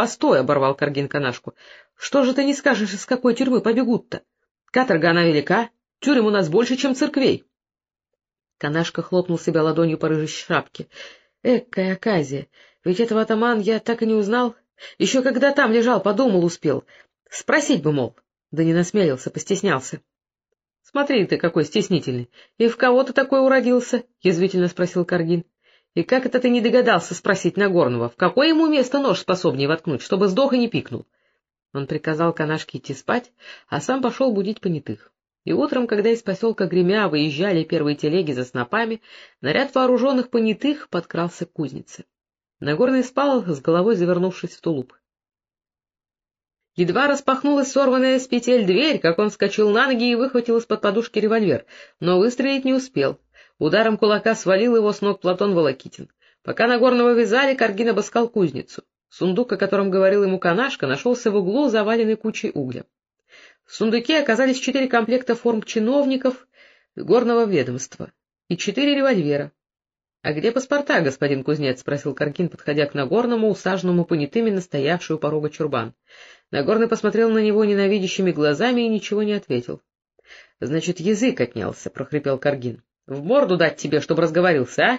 Постой, — оборвал Каргин канашку. — Что же ты не скажешь, из какой тюрьмы побегут-то? Каторга она велика, тюрем у нас больше, чем церквей. Канашка хлопнул себя ладонью по рыжей шапке. — Экая оказия! Ведь этого атаман я так и не узнал. Еще когда там лежал, подумал, успел. Спросить бы, мол. Да не насмелился, постеснялся. — Смотри ты, какой стеснительный. И в кого ты такой уродился? — язвительно спросил Каргин. — И как это ты не догадался спросить Нагорного, в какое ему место нож способнее воткнуть, чтобы сдох и не пикнул? Он приказал канашке идти спать, а сам пошел будить понятых. И утром, когда из поселка Гремя выезжали первые телеги за снопами, наряд вооруженных понятых подкрался к кузнице. Нагорный спал, с головой завернувшись в тулуп. Едва распахнулась сорванная с петель дверь, как он вскочил на ноги и выхватил из-под подушки револьвер, но выстрелить не успел. Ударом кулака свалил его с ног Платон Волокитин. Пока Нагорного вязали, Каргин обыскал кузницу. Сундук, о котором говорил ему канашка, нашелся в углу, заваленный кучей угля. В сундуке оказались четыре комплекта форм чиновников горного ведомства и четыре револьвера. — А где паспорта, господин кузнец? — спросил Каргин, подходя к Нагорному, усаженному понятыми на стоявшую порога чурбан. Нагорный посмотрел на него ненавидящими глазами и ничего не ответил. — Значит, язык отнялся, — прохрипел Каргин. — В морду дать тебе, чтобы разговорился, а?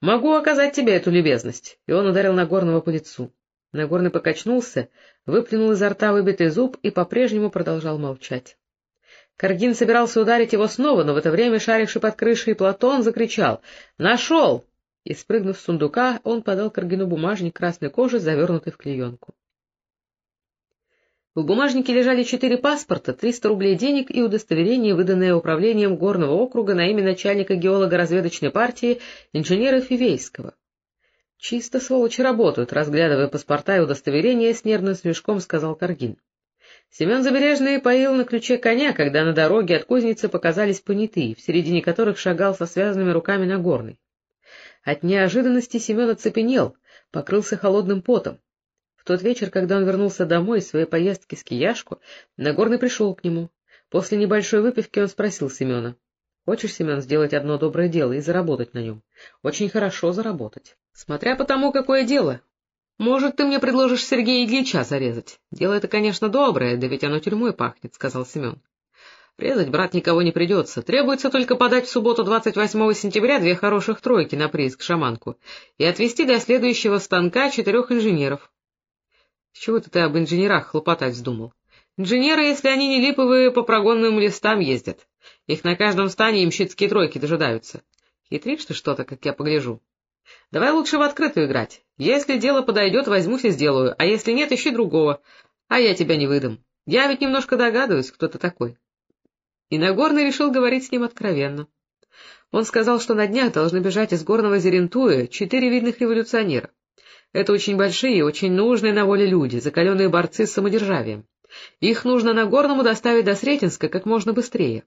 Могу оказать тебе эту любезность. И он ударил Нагорного по лицу. Нагорный покачнулся, выплюнул изо рта выбитый зуб и по-прежнему продолжал молчать. Каргин собирался ударить его снова, но в это время, шаривший под крышей, Платон закричал «Нашел!» и, спрыгнув с сундука, он подал Каргину бумажник красной кожи, завернутый в клеенку. В бумажнике лежали четыре паспорта, триста рублей денег и удостоверение, выданное управлением горного округа на имя начальника геолого-разведочной партии инженера Фивейского. Чисто сволочи работают, разглядывая паспорта и удостоверения, с нервным смешком сказал Каргин. Семен Забережный поил на ключе коня, когда на дороге от кузницы показались понятые, в середине которых шагал со связанными руками Нагорный. От неожиданности Семен оцепенел, покрылся холодным потом. В тот вечер, когда он вернулся домой из своей поездки с Кияшку, Нагорный пришел к нему. После небольшой выпивки он спросил Семена. — Хочешь, Семен, сделать одно доброе дело и заработать на нем? Очень хорошо заработать. — Смотря по тому, какое дело. Может, ты мне предложишь Сергея Ильича зарезать? Дело это, конечно, доброе, да ведь оно тюрьмой пахнет, — сказал Семен. Резать, брат, никого не придется. Требуется только подать в субботу 28 сентября две хороших тройки на прииск шаманку и отвезти до следующего станка четырех инженеров. С чего ты об инженерах хлопотать вздумал? Инженеры, если они не липовые, по прогонным листам ездят. Их на каждом стане имщицкие тройки дожидаются. Хитришь ты что-то, как я погляжу. Давай лучше в открытую играть. Если дело подойдет, возьмусь и сделаю, а если нет, ищи другого. А я тебя не выдам. Я ведь немножко догадываюсь, кто ты такой. И Нагорный решил говорить с ним откровенно. Он сказал, что на днях должны бежать из горного Зерентуя четыре видных революционера. Это очень большие, очень нужные на воле люди, закаленные борцы с самодержавием. Их нужно на Горному доставить до Сретенска как можно быстрее.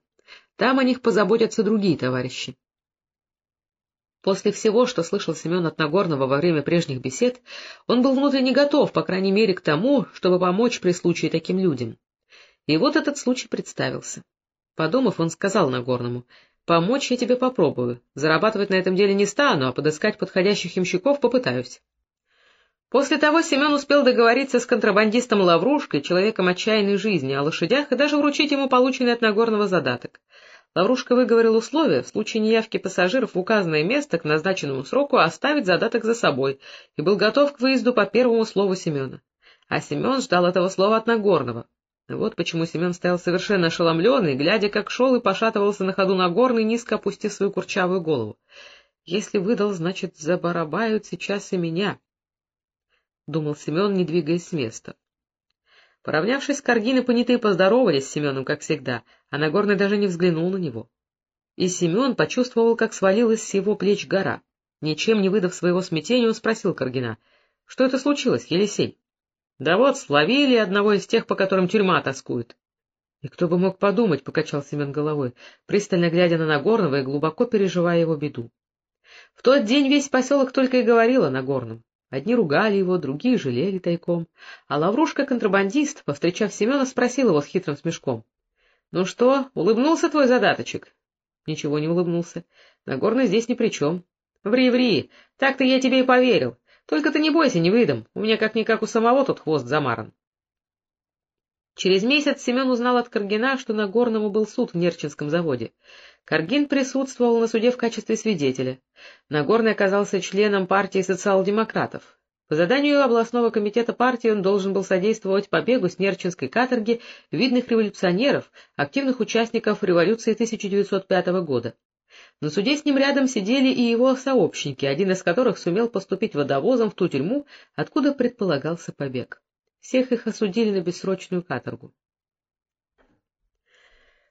Там о них позаботятся другие товарищи. После всего, что слышал Семен от Нагорного во время прежних бесед, он был внутренне готов, по крайней мере, к тому, чтобы помочь при случае таким людям. И вот этот случай представился. Подумав, он сказал Нагорному, «Помочь я тебе попробую. Зарабатывать на этом деле не стану, а подыскать подходящих имщиков попытаюсь». После того Семен успел договориться с контрабандистом Лаврушкой, человеком отчаянной жизни, о лошадях и даже вручить ему полученный от Нагорного задаток. Лаврушка выговорил условие в случае неявки пассажиров в указанное место к назначенному сроку оставить задаток за собой и был готов к выезду по первому слову Семена. А Семен ждал этого слова от Нагорного. Вот почему Семен стоял совершенно ошеломленный, глядя, как шел и пошатывался на ходу Нагорный, низко опустив свою курчавую голову. «Если выдал, значит, забарабают сейчас и меня», — думал Семен, не двигаясь с места. Поравнявшись с Каргиной, понятые поздоровались с Семеном, как всегда, а Нагорный даже не взглянул на него. И Семен почувствовал, как свалилась с его плеч гора. Ничем не выдав своего смятения, он спросил Каргина, — Что это случилось, Елисей? — Да вот, словили одного из тех, по которым тюрьма тоскует. — И кто бы мог подумать, — покачал Семен головой, пристально глядя на Нагорного и глубоко переживая его беду. В тот день весь поселок только и говорил о Нагорном. Одни ругали его, другие жалели тайком. А Лаврушка-контрабандист, повстречав Семена, спросил его с хитрым смешком. — Ну что, улыбнулся твой задаточек? Ничего не улыбнулся. Нагорный здесь ни при чем. — Ври, ври, так-то я тебе и поверил. Только ты не бойся, не выдам, у меня как-никак у самого тут хвост замаран. Через месяц Семен узнал от Каргина, что на Горному был суд в Нерчинском заводе. Каргин присутствовал на суде в качестве свидетеля. Нагорный оказался членом партии социал-демократов. По заданию областного комитета партии он должен был содействовать побегу с Нерчинской каторги видных революционеров, активных участников революции 1905 года. На суде с ним рядом сидели и его сообщники, один из которых сумел поступить водовозом в ту тюрьму, откуда предполагался побег. Всех их осудили на бессрочную каторгу.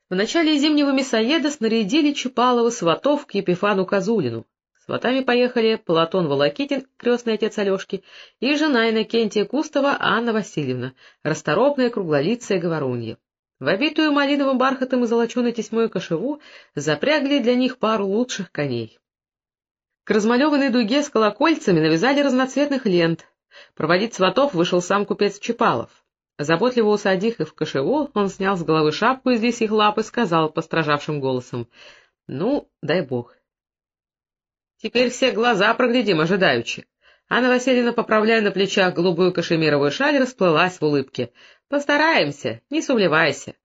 В начале зимнего мясоеда снарядили Чапалова сватов к Епифану Козулину. Сватами поехали Платон Волокитин, крестный отец Алешки, и жена Иннокентия Кустова Анна Васильевна, расторопная круглолицая говорунья. В обитую малиновым бархатом и золоченой тесьмой кошеву запрягли для них пару лучших коней. К размалеванной дуге с колокольцами навязали разноцветных лент. Проводить сватов вышел сам купец Чапалов. Заботливо усадив их в кошеву, он снял с головы шапку из лисьих лап и сказал постражавшим голосом, — Ну, дай бог. Теперь все глаза проглядим ожидаючи. Анна Васильевна, поправляя на плечах голубую кашемировую шаль, расплылась в улыбке. — Постараемся, не сумлевайся.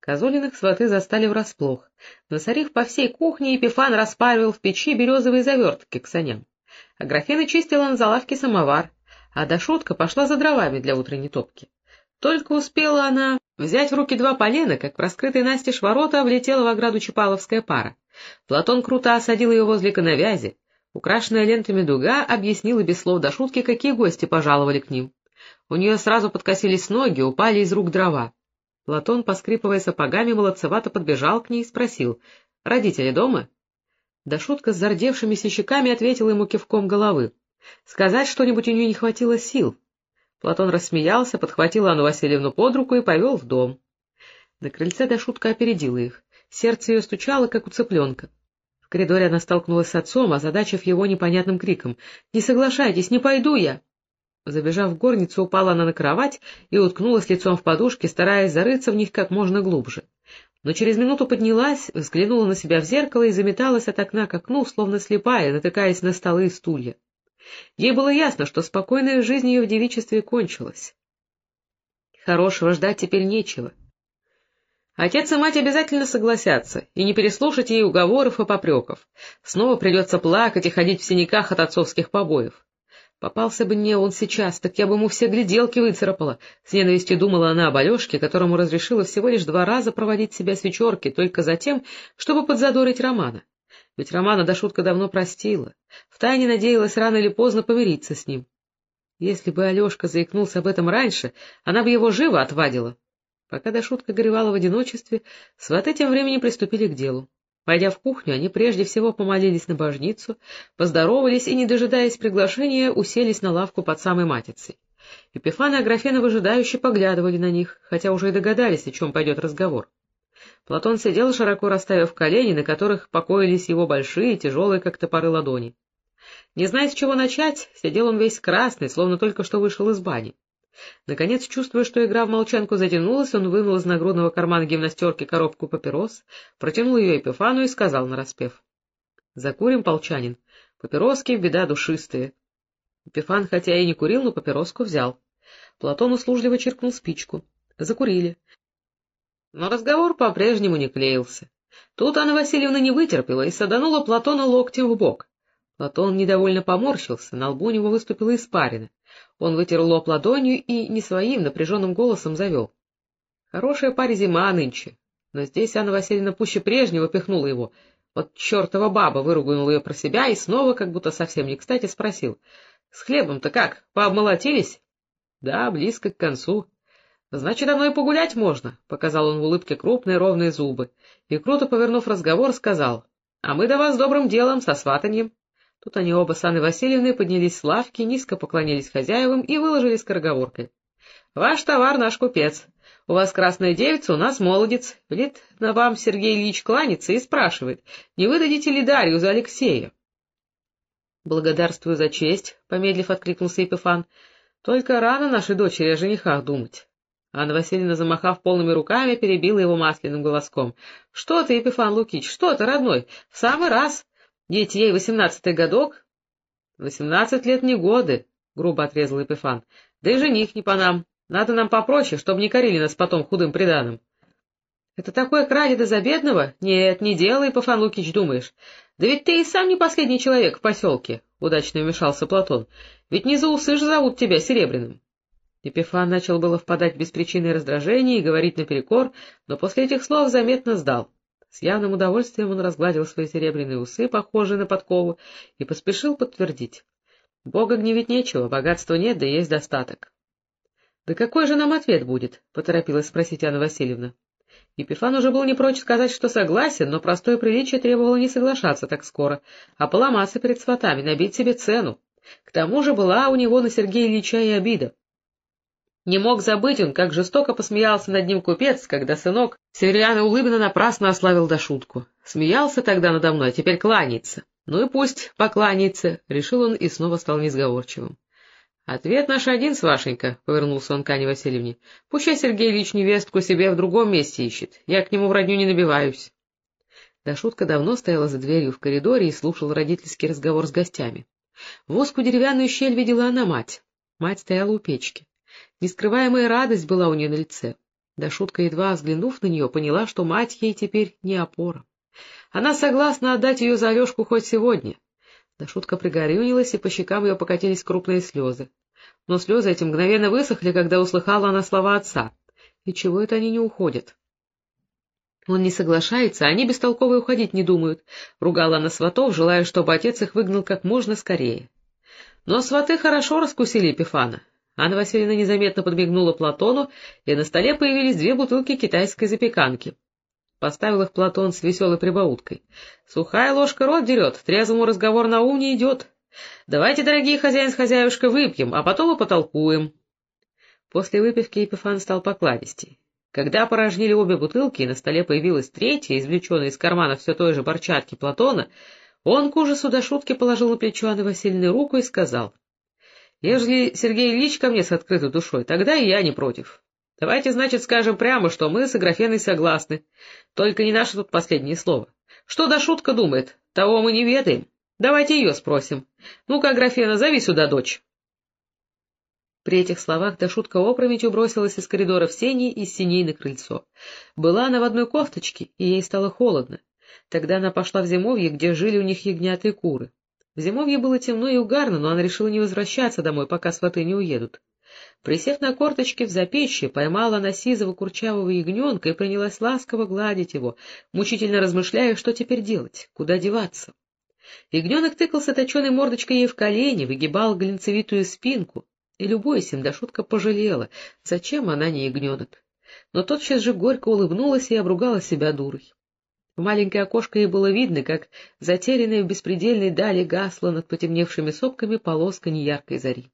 Козулиных сваты застали врасплох. Насорив по всей кухне, Епифан распаривал в печи березовые завертки к саням. А графина чистила на залавке самовар, а Дашутка пошла за дровами для утренней топки. Только успела она взять в руки два полена, как в раскрытой настежь ворота влетела в ограду Чапаловская пара. Платон круто осадил ее возле коновязи. Украшенная лентами дуга объяснила без слов до шутки, какие гости пожаловали к ним. У нее сразу подкосились ноги, упали из рук дрова. Платон, поскрипывая сапогами, молодцевато подбежал к ней и спросил, — Родители дома? Да шутка с зардевшимися щеками ответила ему кивком головы. Сказать что-нибудь у нее не хватило сил. Платон рассмеялся, подхватил Анну Васильевну под руку и повел в дом. На крыльце до шутка опередила их. Сердце ее стучало, как у цыпленка. В коридоре она столкнулась с отцом, озадачив его непонятным криком. — Не соглашайтесь, не пойду я! Забежав в горницу, упала она на кровать и уткнулась лицом в подушки, стараясь зарыться в них как можно глубже. Но через минуту поднялась, взглянула на себя в зеркало и заметалась от окна к окну, словно слепая, натыкаясь на столы и стулья. Ей было ясно, что спокойная жизнь ее в девичестве кончилась. Хорошего ждать теперь нечего. Отец и мать обязательно согласятся, и не переслушать ей уговоров и попреков. Снова придется плакать и ходить в синяках от отцовских побоев. Попался бы мне он сейчас, так я бы ему все гляделки выцарапала. С ненавистью думала она об Алешке, которому разрешила всего лишь два раза проводить себя с вечерки, только за тем, чтобы подзадорить Романа. Ведь Романа до шутка давно простила. Втайне надеялась рано или поздно помириться с ним. Если бы Алешка заикнулся об этом раньше, она бы его живо отвадила. Пока Дашутка горевала в одиночестве, сваты тем временем приступили к делу. Войдя в кухню, они прежде всего помолились на божницу, поздоровались и, не дожидаясь приглашения, уселись на лавку под самой матицей. Епифан и Аграфена выжидающе поглядывали на них, хотя уже и догадались, о чем пойдет разговор. Платон сидел, широко расставив колени, на которых покоились его большие, тяжелые, как топоры, ладони. Не зная, с чего начать, сидел он весь красный, словно только что вышел из бани. Наконец, чувствуя, что игра в молчанку затянулась, он вынул из нагрудного кармана гимнастерки коробку папирос, протянул ее Епифану и сказал нараспев. — Закурим, полчанин. Папироски — беда душистые. Епифан, хотя и не курил, но папироску взял. Платон услужливо чиркнул спичку. Закурили. Но разговор по-прежнему не клеился. Тут Анна Васильевна не вытерпела и саданула Платона локтем в бок. Платон недовольно поморщился, на лбу у него выступила испарина. Он вытер лоб ладонью и не своим напряженным голосом завел. — Хорошая паре зима нынче. Но здесь Анна Васильевна пуще прежнего пихнула его. Вот чертова баба выругнул ее про себя и снова, как будто совсем не кстати, спросил. — С хлебом-то как, пообмолотились? — Да, близко к концу. — Значит, давно и погулять можно, — показал он в улыбке крупные ровные зубы. И, круто повернув разговор, сказал. — А мы до вас добрым делом, со сватаньем. Тут они оба с Анной Васильевной поднялись с лавки, низко поклонились хозяевам и выложили скороговоркой. — Ваш товар наш купец. У вас красная девица, у нас молодец. Велит на вам Сергей Ильич кланяться и спрашивает, не выдадите ли Дарью за Алексея? — Благодарствую за честь, — помедлив откликнулся Епифан. — Только рано нашей дочери о женихах думать. Анна Васильевна, замахав полными руками, перебила его масляным голоском. — Что ты, Епифан Лукич, что ты, родной, в самый раз! Ведь ей восемнадцатый годок. — Восемнадцать лет не годы, — грубо отрезал Епифан. — Да и жених не по нам. Надо нам попроще, чтобы не корили нас потом худым приданым. — Это такое крали да за бедного? Нет, не делай, Пафан Лукич, думаешь. Да ведь ты и сам не последний человек в поселке, — удачно вмешался Платон. — Ведь не за усы же зовут тебя Серебряным. Епифан начал было впадать в беспричинное раздражение и говорить наперекор, но после этих слов заметно сдал. С явным удовольствием он разгладил свои серебряные усы, похожие на подкову, и поспешил подтвердить. Бога гневить нечего, богатства нет, да есть достаток. — Да какой же нам ответ будет? — поторопилась спросить Анна Васильевна. Епифан уже был не прочь сказать, что согласен, но простое приличие требовало не соглашаться так скоро, а поломаться перед сватами, набить себе цену. К тому же была у него на Сергея Ильича и обида. Не мог забыть он, как жестоко посмеялся над ним купец, когда сынок Северяна улыбно напрасно ославил до шутку. Смеялся тогда надо мной, а теперь кланяется. Ну и пусть покланяется, — решил он и снова стал несговорчивым. — Ответ наш один, Свашенька, — повернулся он к Ане Васильевне. — Пущай Сергей Ильич невестку себе в другом месте ищет. Я к нему в родню не набиваюсь. Да шутка давно стояла за дверью в коридоре и слушала родительский разговор с гостями. В узкую деревянную щель видела она мать. Мать стояла у печки. Нескрываемая радость была у нее на лице. Да шутка, едва взглянув на нее, поняла, что мать ей теперь не опора. Она согласна отдать ее за Алешку хоть сегодня. Да шутка пригорюнилась, и по щекам ее покатились крупные слезы. Но слезы эти мгновенно высохли, когда услыхала она слова отца. И чего это они не уходят? Он не соглашается, а они бестолково уходить не думают. Ругала она сватов, желая, чтобы отец их выгнал как можно скорее. Но сваты хорошо раскусили Епифана. Анна Васильевна незаметно подмигнула Платону, и на столе появились две бутылки китайской запеканки. Поставил их Платон с веселой прибауткой. — Сухая ложка рот дерет, трезвому разговор на ум не идет. Давайте, дорогие хозяин с хозяюшкой, выпьем, а потом и потолкуем. После выпивки Епифан стал покладистей. Когда порожнили обе бутылки, и на столе появилась третья, извлеченная из кармана все той же борчатки Платона, он к ужасу до шутки положил на плечо Анны Васильевны руку и сказал — Ежели Сергей Ильич ко мне с открытой душой, тогда и я не против. Давайте, значит, скажем прямо, что мы с Аграфеной согласны. Только не наше тут последнее слово. Что да шутка думает, того мы не ведаем. Давайте ее спросим. Ну-ка, Аграфена, зови сюда дочь. При этих словах Дашутка опрометью бросилась из коридора в сени и с синей на крыльцо. Была она в одной кофточке, и ей стало холодно. Тогда она пошла в зимовье, где жили у них ягнят и куры. В зимовье было темно и угарно, но она решила не возвращаться домой, пока сваты не уедут. Присев на корточки в запечье, поймала она сизого курчавого ягненка и принялась ласково гладить его, мучительно размышляя, что теперь делать, куда деваться. Ягненок тыкался точеной мордочкой ей в колени, выгибал глинцевитую спинку, и, любуясь им, до шутка пожалела, зачем она не ягненок. Но тотчас же горько улыбнулась и обругала себя дурой. В маленькое окошко ей было видно, как затерянная в беспредельной дали гасла над потемневшими сопками полоска неяркой зари.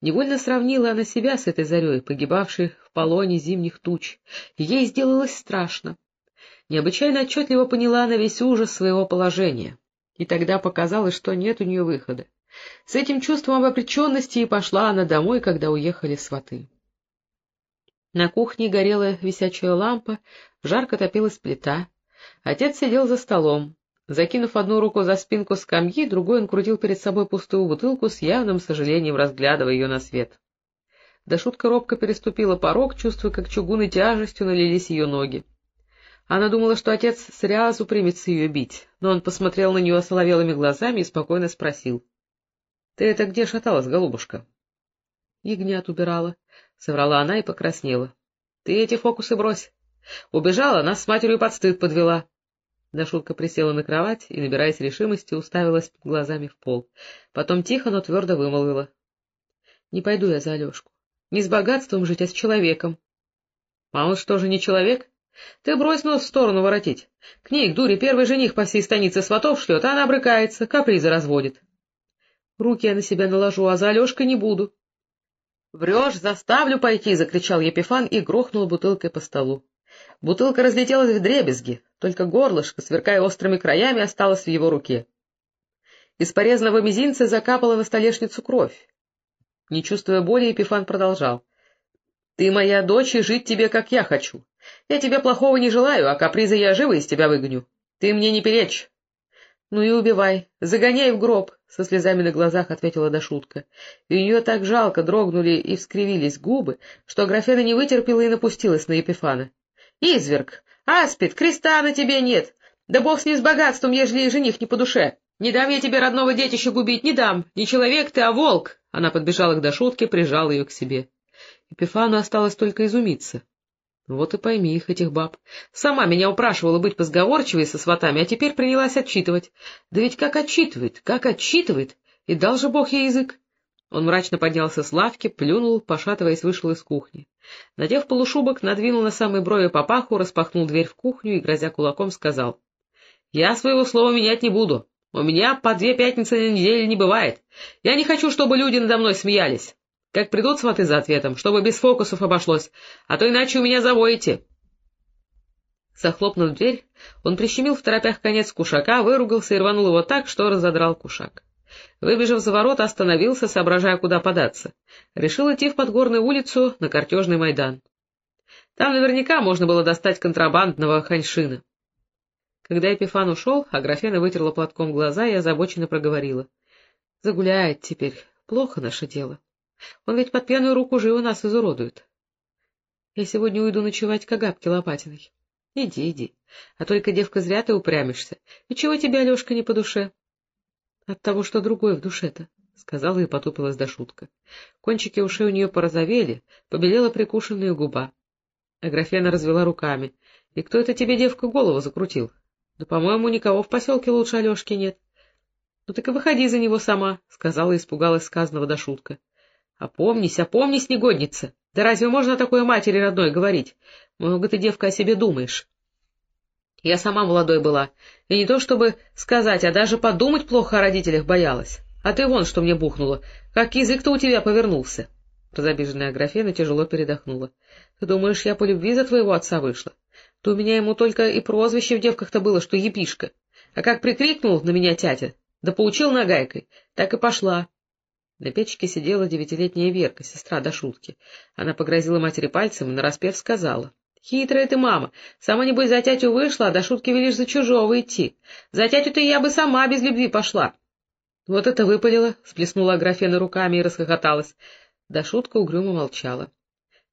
Невольно сравнила она себя с этой зарей, погибавшей в полоне зимних туч, ей сделалось страшно. Необычайно отчетливо поняла она весь ужас своего положения, и тогда показалось, что нет у нее выхода. С этим чувством обреченности и пошла она домой, когда уехали сваты. На кухне горела висячая лампа, жарко топилась плита. Отец сидел за столом. Закинув одну руку за спинку скамьи, другой он крутил перед собой пустую бутылку с явным сожалением, разглядывая ее на свет. Да шутка робко переступила порог, чувствуя, как чугунной тяжестью налились ее ноги. Она думала, что отец сразу примется ее бить, но он посмотрел на нее соловелыми глазами и спокойно спросил. — Ты это где шаталась, голубушка? — Ягнят убирала, — соврала она и покраснела. — Ты эти фокусы брось. Убежала, нас с матерью под стыд подвела. Дашутка присела на кровать и, набираясь решимости, уставилась глазами в пол. Потом тихо, но твердо вымолвила. — Не пойду я за Алешку. Не с богатством жить, а с человеком. — А он что же не человек? Ты брось нос в сторону воротить. К ней, к дуре, первый жених по всей станице сватов шлет, а она брыкается, капризы разводит. Руки я на себя наложу, а за Алешкой не буду. — Врешь, заставлю пойти! — закричал Епифан и грохнул бутылкой по столу. Бутылка разлетелась в дребезги, только горлышко, сверкая острыми краями, осталось в его руке. Из порезанного мизинца закапала на столешницу кровь. Не чувствуя боли, Епифан продолжал. — Ты моя дочь, и жить тебе, как я хочу. Я тебе плохого не желаю, а капризы я живо из тебя выгоню. Ты мне не перечь. — Ну и убивай, загоняй в гроб, — со слезами на глазах ответила Дашутка. И у нее так жалко дрогнули и вскривились губы, что Аграфена не вытерпела и напустилась на Епифана. — Изверг! Аспид! Креста на тебе нет! Да бог с ним с богатством, ежели и жених не по душе! Не дам я тебе родного детища губить, не дам! Не человек ты, а волк! Она подбежала к Дашутке, прижала ее к себе. Епифану осталось только изумиться. Вот и пойми их, этих баб. Сама меня упрашивала быть позговорчивой со сватами, а теперь принялась отчитывать. Да ведь как отчитывает, как отчитывает! И дал же бог ей язык. Он мрачно поднялся с лавки, плюнул, пошатываясь, вышел из кухни. Надев полушубок, надвинул на самой брови папаху, распахнул дверь в кухню и, грозя кулаком, сказал. — Я своего слова менять не буду. У меня по две пятницы на неделю не бывает. Я не хочу, чтобы люди надо мной смеялись. Как придут сваты за ответом, чтобы без фокусов обошлось, а то иначе у меня завоите. Захлопнув дверь, он прищемил в торопях конец кушака, выругался и рванул его так, что разодрал кушак. Выбежав за ворота, остановился, соображая, куда податься. Решил идти в Подгорную улицу на картежный Майдан. Там наверняка можно было достать контрабандного ханьшина. Когда Епифан ушел, Аграфена вытерла платком глаза и озабоченно проговорила. — Загуляет теперь. Плохо наше дело. Он ведь под пьяную руку живо нас изуродует. Я сегодня уйду ночевать к Агапке Лопатиной. Иди, иди. А только, девка, зря ты упрямишься. И чего тебе, Алешка, не по душе? От того, что другое в душе-то, — сказала и потупилась до шутка. Кончики ушей у нее порозовели, побелела прикушенная губа. Аграфена развела руками. — И кто это тебе, девка, голову закрутил? Да, по-моему, никого в поселке лучше Алешки нет. — Ну так и выходи за него сама, — сказала и испугалась сказанного до шутка. Опомнись, опомнись, негодница! Да разве можно такое матери родной говорить? Много ты, девка, о себе думаешь. Я сама молодой была, и не то чтобы сказать, а даже подумать плохо о родителях боялась. А ты вон что мне бухнула, как язык-то у тебя повернулся. Разобиженная Аграфена тяжело передохнула. — Ты думаешь, я по любви за твоего отца вышла? То у меня ему только и прозвище в девках-то было, что епишка. А как прикрикнул на меня тятя, да поучил нагайкой, так и пошла. На печке сидела девятилетняя Верка, сестра до шутки. Она погрозила матери пальцем и нараспев сказала. — Хитрая ты, мама. Сама, небось, за тятю вышла, а до шутки велишь за чужого идти. За тятю-то я бы сама без любви пошла. — Вот это выпалила, — сплеснула Аграфена руками и расхохоталась. Да шутка угрюмо молчала.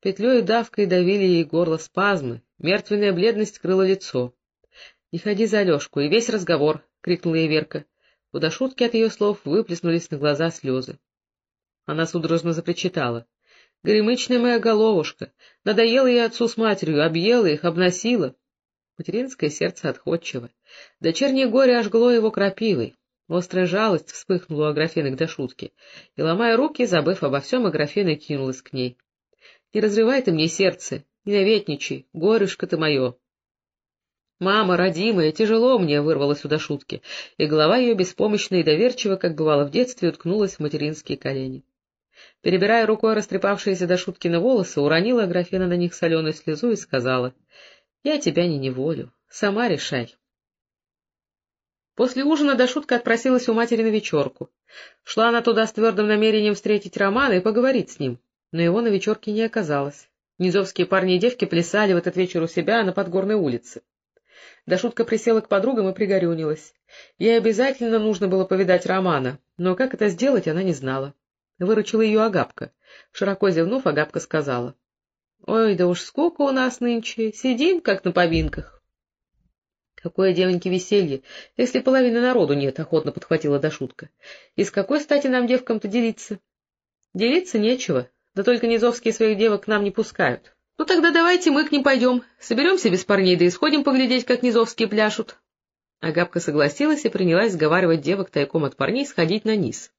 Петлей и давкой давили ей горло спазмы, мертвенная бледность крыла лицо. — Не ходи за Алешку, и весь разговор, — крикнула ей Верка. У Дашутки от ее слов выплеснулись на глаза слезы. Она судорожно запричитала. Горемычная моя головушка! Надоела ей отцу с матерью, объела их, обносила. Материнское сердце отходчиво. Дочернее горе ожгло его крапивой. Острая жалость вспыхнула у Аграфены к дошутке, и, ломая руки, забыв обо всем, Аграфена кинулась к ней. — Не разрывай ты мне сердце, не наветничай, горюшка ты мое. «Мама, родимая, тяжело мне!» — вырвалась у шутки, и голова ее беспомощно и доверчиво, как бывало в детстве, уткнулась в материнские колени. Перебирая рукой растрепавшиеся до Шуткины волосы, уронила Аграфена на них соленую слезу и сказала, — Я тебя не неволю, сама решай. После ужина Дашутка отпросилась у матери на вечерку. Шла она туда с твердым намерением встретить Романа и поговорить с ним, но его на вечерке не оказалось. Низовские парни и девки плясали в этот вечер у себя на Подгорной улице. Дашутка присела к подругам и пригорюнилась. Ей обязательно нужно было повидать Романа, но как это сделать, она не знала. Выручила ее Агапка. Широко зевнув, Агапка сказала. — Ой, да уж сколько у нас нынче, сидим, как на повинках. — Какое, девоньки, веселье, если половины народу нет, — охотно подхватила Дашутка. — И с какой стати нам девкам-то делиться? — Делиться нечего, да только низовские своих девок к нам не пускают. — Ну тогда давайте мы к ним пойдем, соберемся без парней, да и сходим поглядеть, как низовские пляшут. Агапка согласилась и принялась сговаривать девок тайком от парней сходить на низ.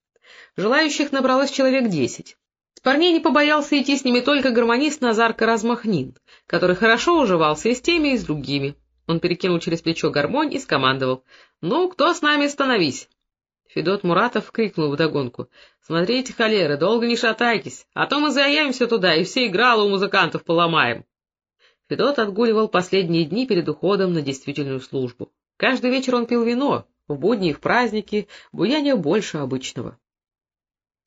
Желающих набралось человек десять. С парней не побоялся идти с ними только гармонист Назар Каразмахнин, который хорошо уживался и с теми, и с другими. Он перекинул через плечо гармонь и скомандовал. — Ну, кто с нами, становись! Федот Муратов крикнул вдогонку. — Смотрите, холеры, долго не шатайтесь, а то мы заявимся туда и все игралы у музыкантов поломаем. Федот отгуливал последние дни перед уходом на действительную службу. Каждый вечер он пил вино, в будни и в праздники, буяния больше обычного. —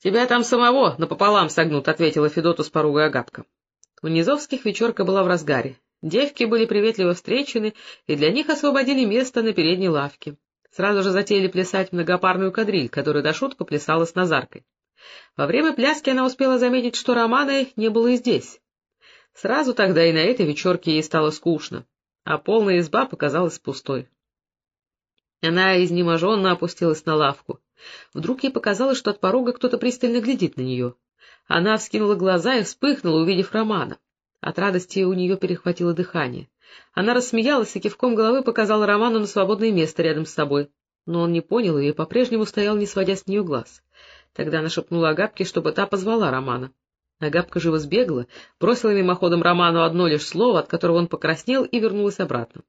Тебя там самого напополам согнут, — ответила Федоту с поругой Агапка. У Низовских вечерка была в разгаре. Девки были приветливо встречены, и для них освободили место на передней лавке. Сразу же затеяли плясать многопарную кадриль, которая до шутку плясала с Назаркой. Во время пляски она успела заметить, что Романы не было и здесь. Сразу тогда и на этой вечерке ей стало скучно, а полная изба показалась пустой. Она изнеможенно опустилась на лавку. Вдруг ей показалось, что от порога кто-то пристально глядит на нее. Она вскинула глаза и вспыхнула, увидев Романа. От радости у нее перехватило дыхание. Она рассмеялась и кивком головы показала Роману на свободное место рядом с собой. Но он не понял ее и по-прежнему стоял, не сводя с нее глаз. Тогда она шепнула Агапке, чтобы та позвала Романа. Агапка живо сбегла, бросила мимоходом Роману одно лишь слово, от которого он покраснел, и вернулась обратно.